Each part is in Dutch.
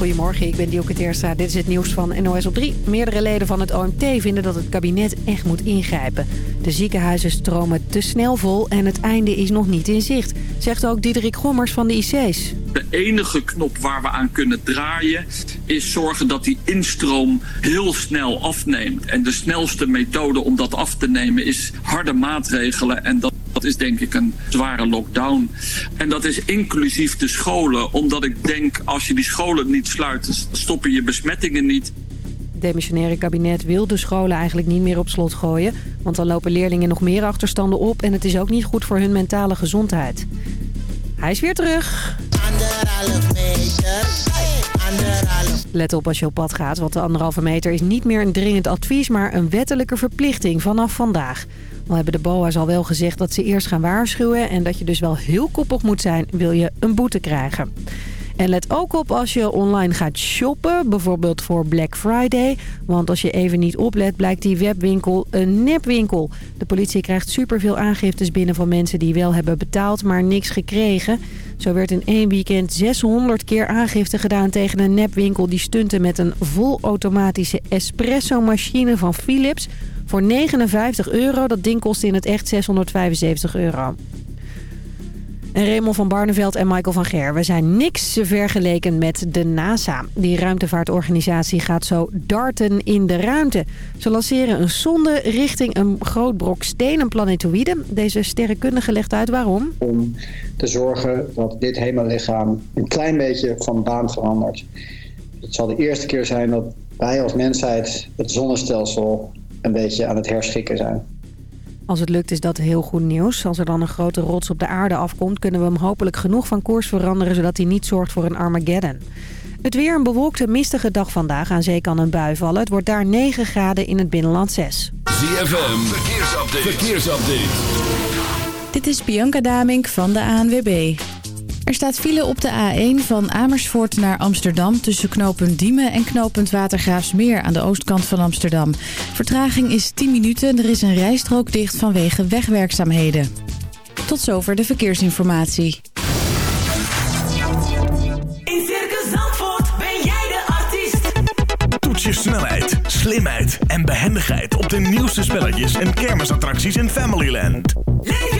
Goedemorgen, ik ben Dielke Teerstra. Dit is het nieuws van NOS op 3. Meerdere leden van het OMT vinden dat het kabinet echt moet ingrijpen. De ziekenhuizen stromen te snel vol en het einde is nog niet in zicht. Zegt ook Diederik Gommers van de IC's. De enige knop waar we aan kunnen draaien is zorgen dat die instroom heel snel afneemt. En de snelste methode om dat af te nemen is harde maatregelen. En dat dat is denk ik een zware lockdown. En dat is inclusief de scholen. Omdat ik denk, als je die scholen niet sluit, stoppen je besmettingen niet. Het demissionaire kabinet wil de scholen eigenlijk niet meer op slot gooien. Want dan lopen leerlingen nog meer achterstanden op... en het is ook niet goed voor hun mentale gezondheid. Hij is weer terug. Let op als je op pad gaat, want de anderhalve meter is niet meer een dringend advies... maar een wettelijke verplichting vanaf vandaag. Al hebben de BOA's al wel gezegd dat ze eerst gaan waarschuwen... en dat je dus wel heel koppig moet zijn, wil je een boete krijgen. En let ook op als je online gaat shoppen, bijvoorbeeld voor Black Friday. Want als je even niet oplet, blijkt die webwinkel een nepwinkel. De politie krijgt superveel aangiftes binnen van mensen die wel hebben betaald, maar niks gekregen. Zo werd in één weekend 600 keer aangifte gedaan tegen een nepwinkel... die stunte met een volautomatische espresso-machine van Philips... voor 59 euro. Dat ding kostte in het echt 675 euro. En Raymond van Barneveld en Michael van Gerwen zijn niks vergeleken met de NASA. Die ruimtevaartorganisatie gaat zo darten in de ruimte. Ze lanceren een sonde richting een groot brok steen, een planetoïde. Deze sterrenkundige legt uit waarom. Om te zorgen dat dit hemellichaam een klein beetje van baan verandert. Het zal de eerste keer zijn dat wij als mensheid het zonnestelsel een beetje aan het herschikken zijn. Als het lukt is dat heel goed nieuws. Als er dan een grote rots op de aarde afkomt... kunnen we hem hopelijk genoeg van koers veranderen... zodat hij niet zorgt voor een Armageddon. Het weer een bewolkte, mistige dag vandaag. Aan zee kan een bui vallen. Het wordt daar 9 graden in het binnenland 6. ZFM, verkeersupdate. verkeersupdate. Dit is Bianca Damink van de ANWB. Er staat file op de A1 van Amersfoort naar Amsterdam... tussen knooppunt Diemen en knooppunt Watergraafsmeer aan de oostkant van Amsterdam. Vertraging is 10 minuten er is een rijstrook dicht vanwege wegwerkzaamheden. Tot zover de verkeersinformatie. In Circus Zandvoort ben jij de artiest. Toets je snelheid, slimheid en behendigheid op de nieuwste spelletjes en kermisattracties in Familyland. Leef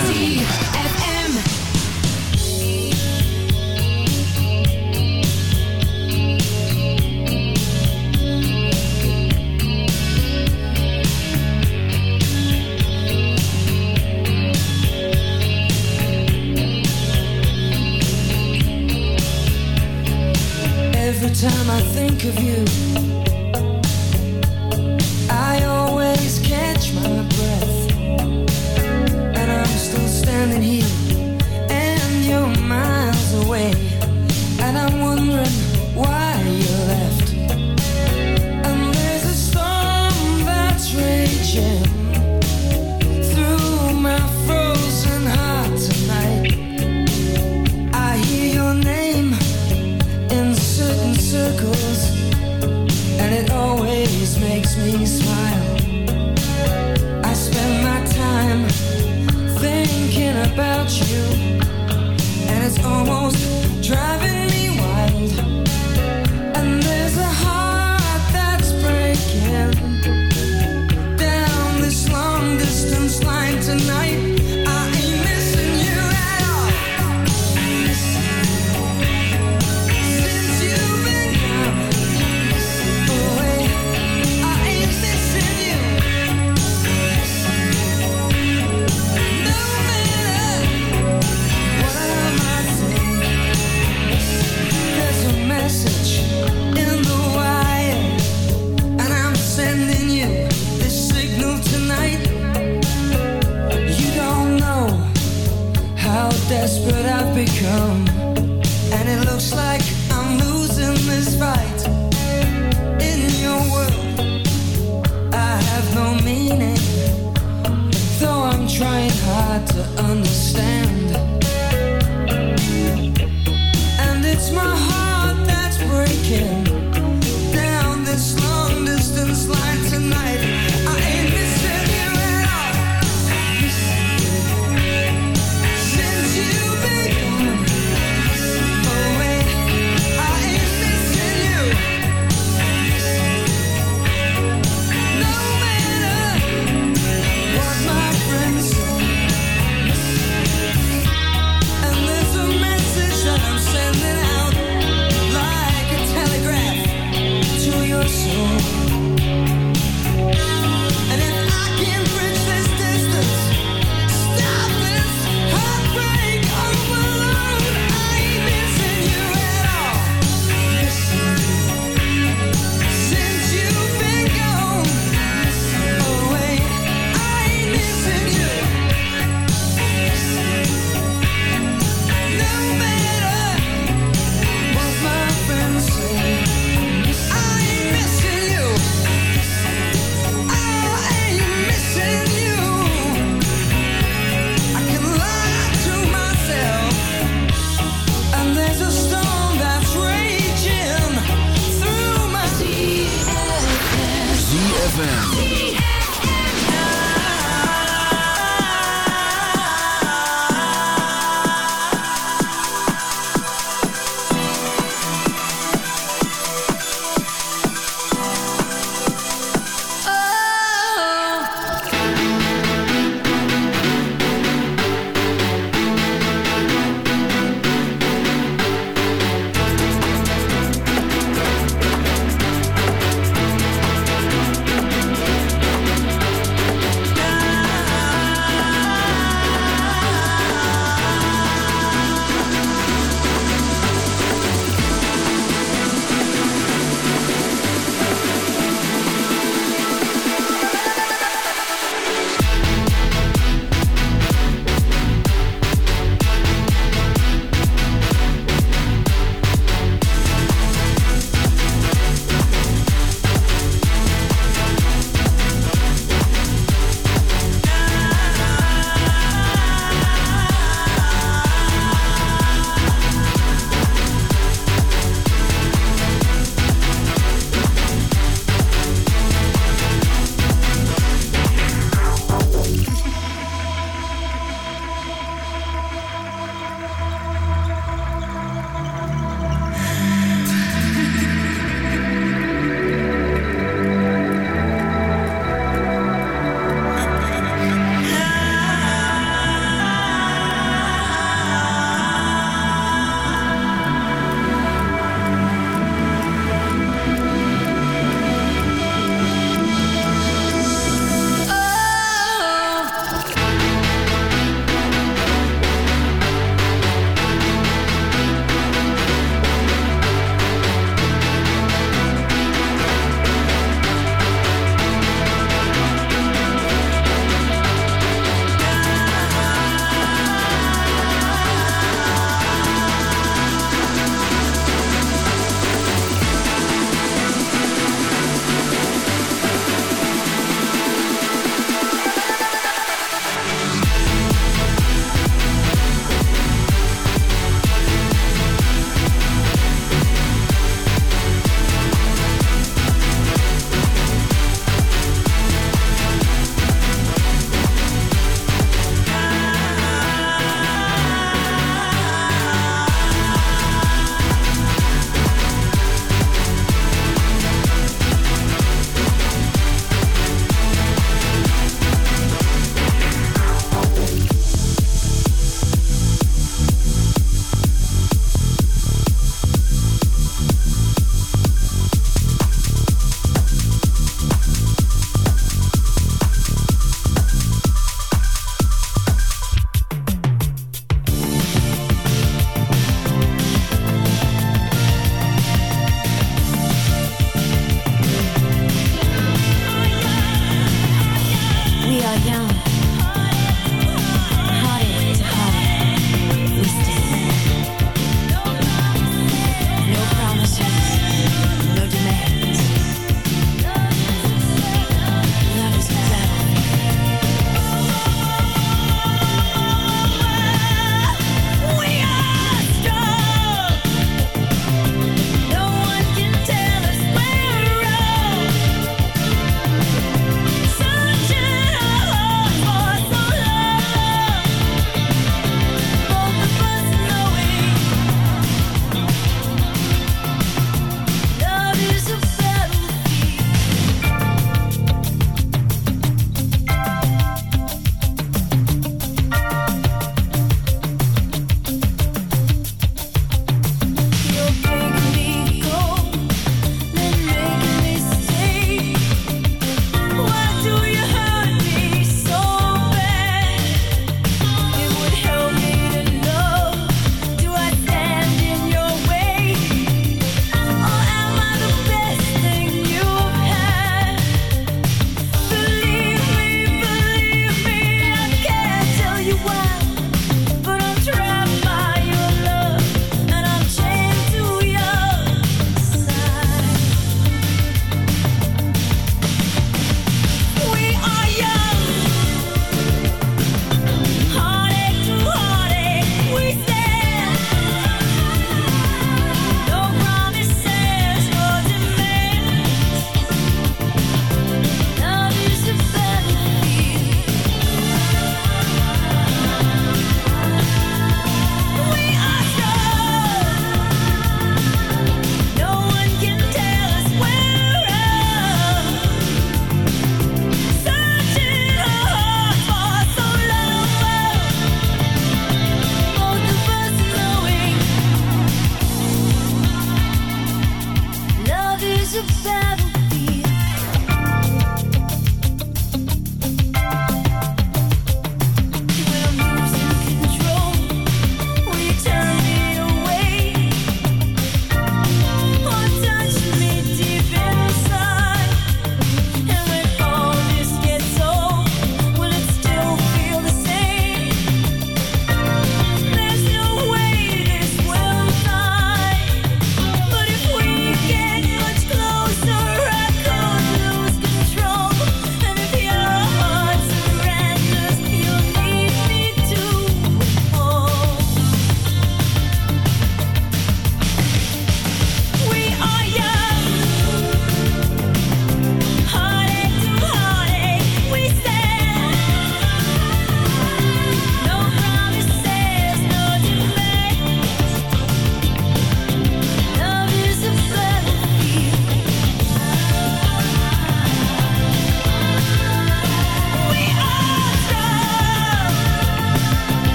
See.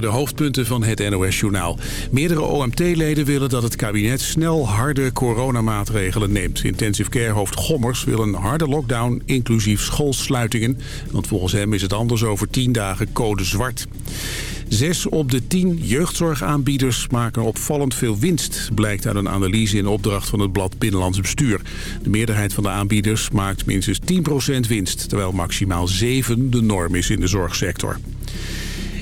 de hoofdpunten van het NOS-journaal. Meerdere OMT-leden willen dat het kabinet snel harde coronamaatregelen neemt. Intensive care-hoofd Gommers wil een harde lockdown, inclusief schoolsluitingen. Want volgens hem is het anders over tien dagen code zwart. Zes op de tien jeugdzorgaanbieders maken opvallend veel winst... blijkt uit een analyse in opdracht van het blad Binnenlands Bestuur. De meerderheid van de aanbieders maakt minstens 10% winst... terwijl maximaal 7 de norm is in de zorgsector.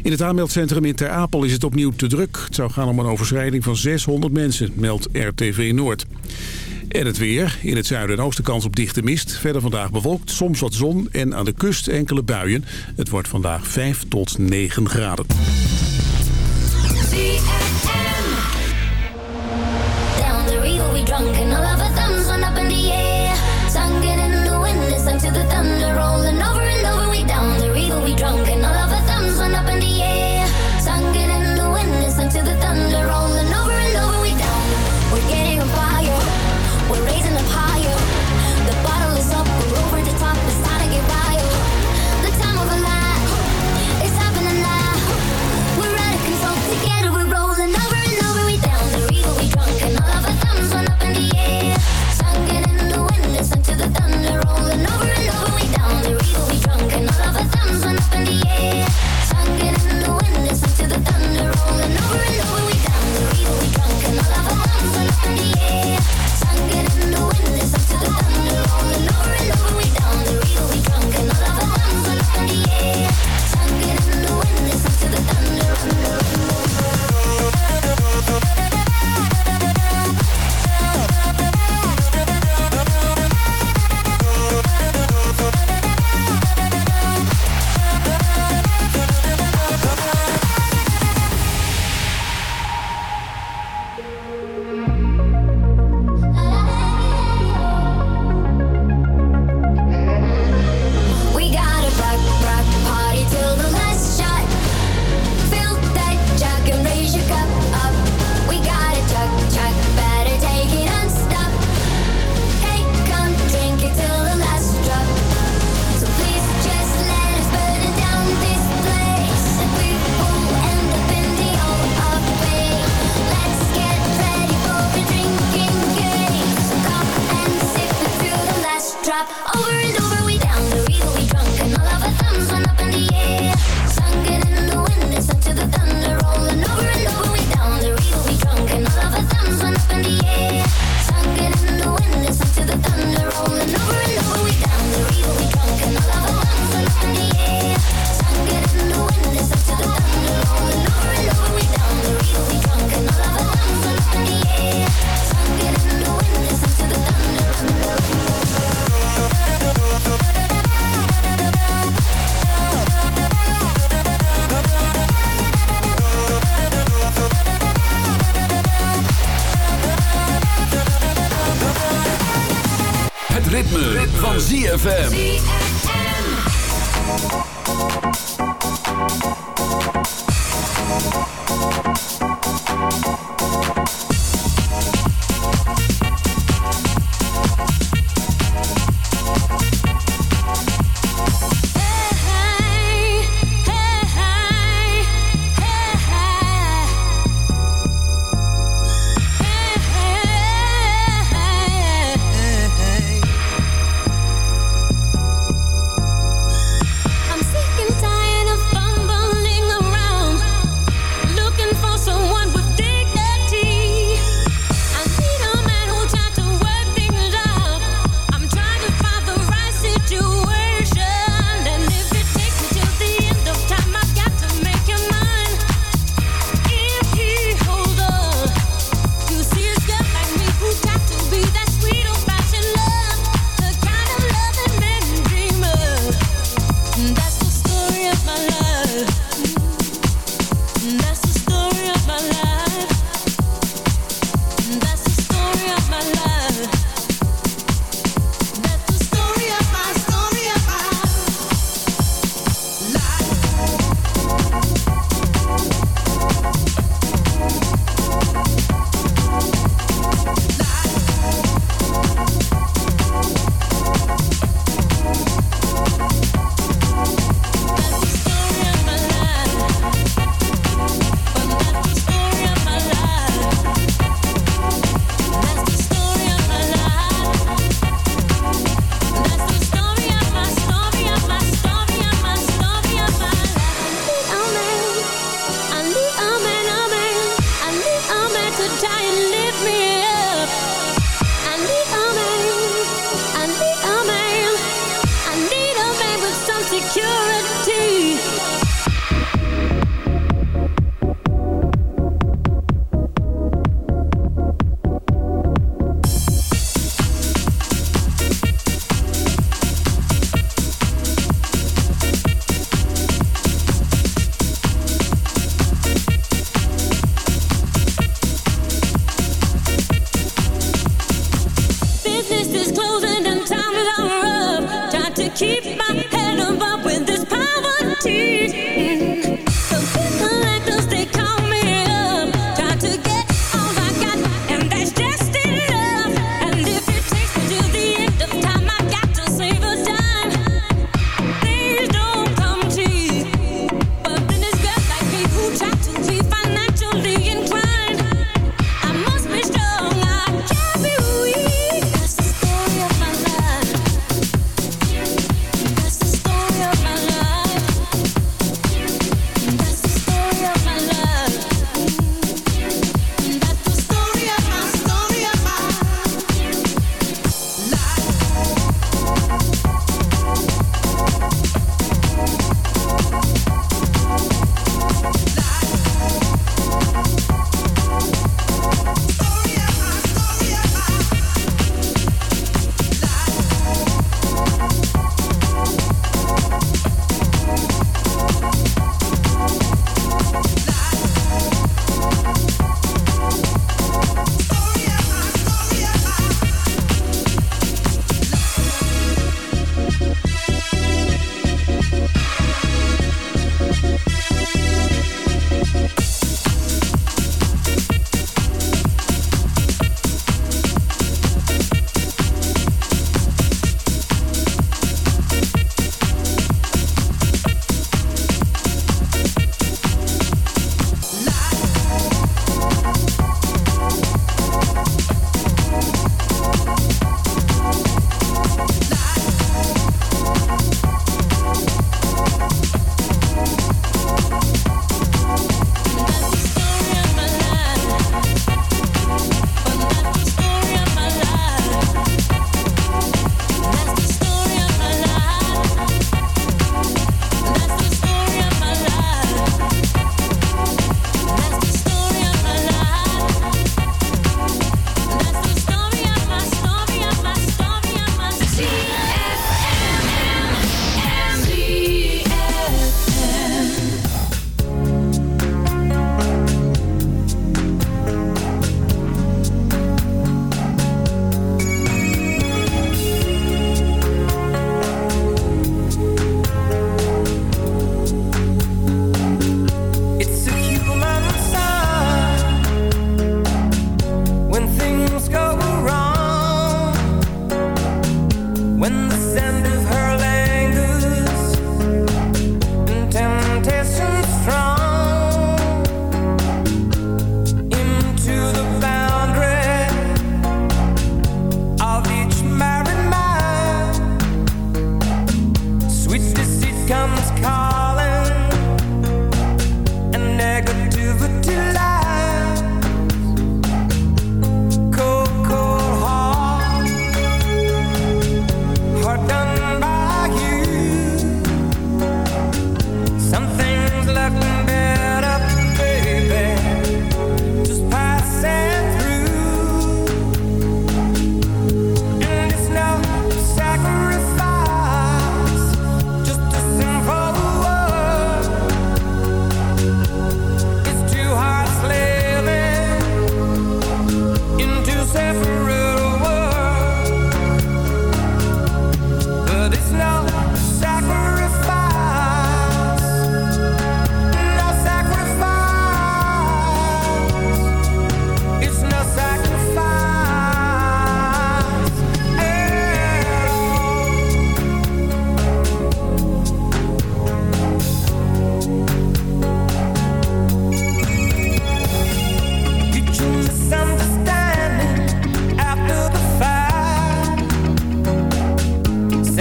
In het aanmeldcentrum in Ter Apel is het opnieuw te druk. Het zou gaan om een overschrijding van 600 mensen, meldt RTV Noord. En het weer. In het zuiden en oosten kans op dichte mist. Verder vandaag bewolkt, soms wat zon en aan de kust enkele buien. Het wordt vandaag 5 tot 9 graden. drop over and over ZFM. Of my life.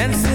and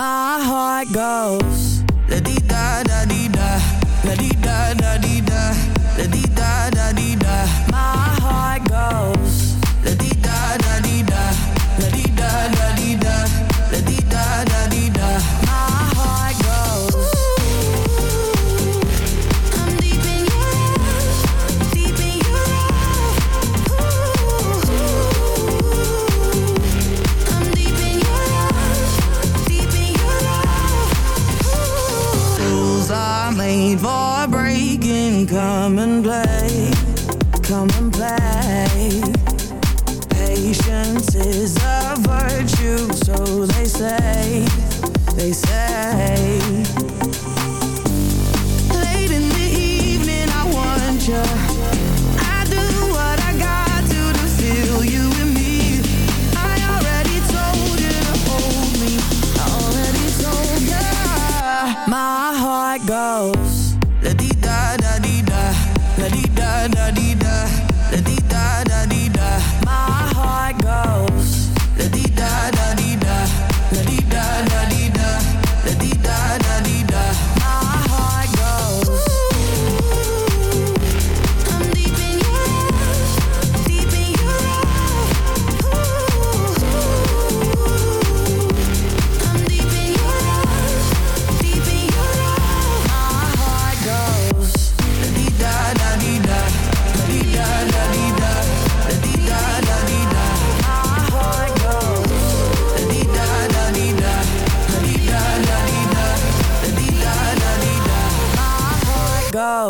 My heart goes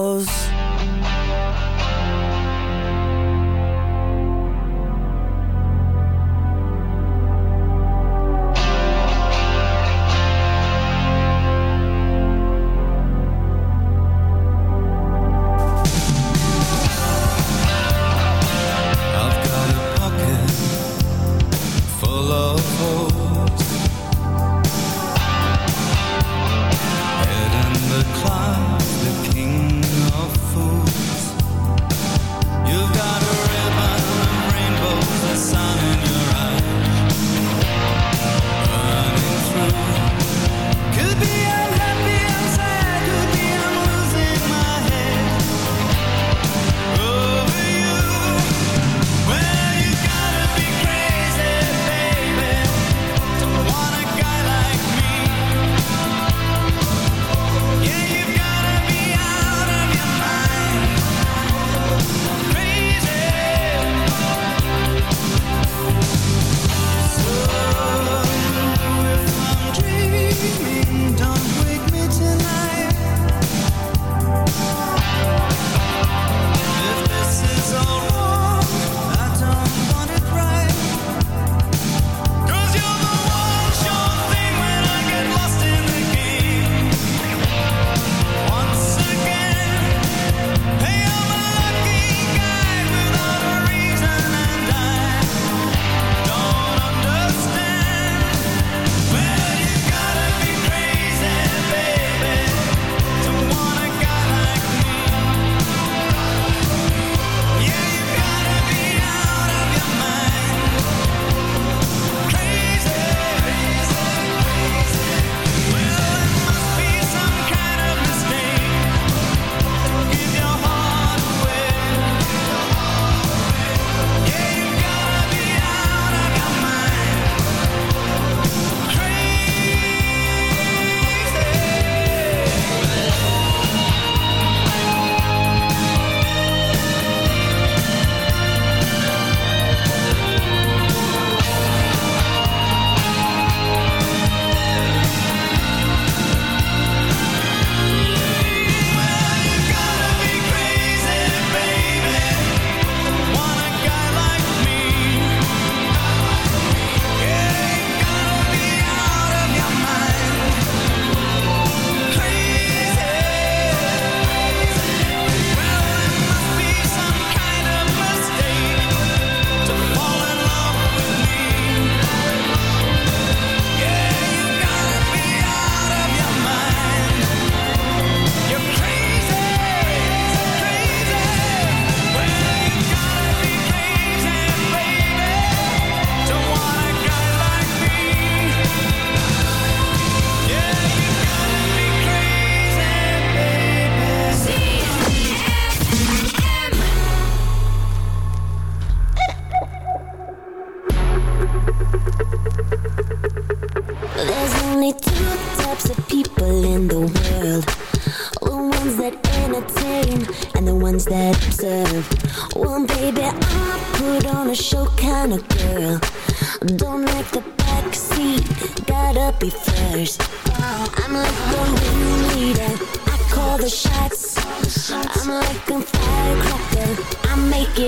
house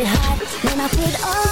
hot when I put on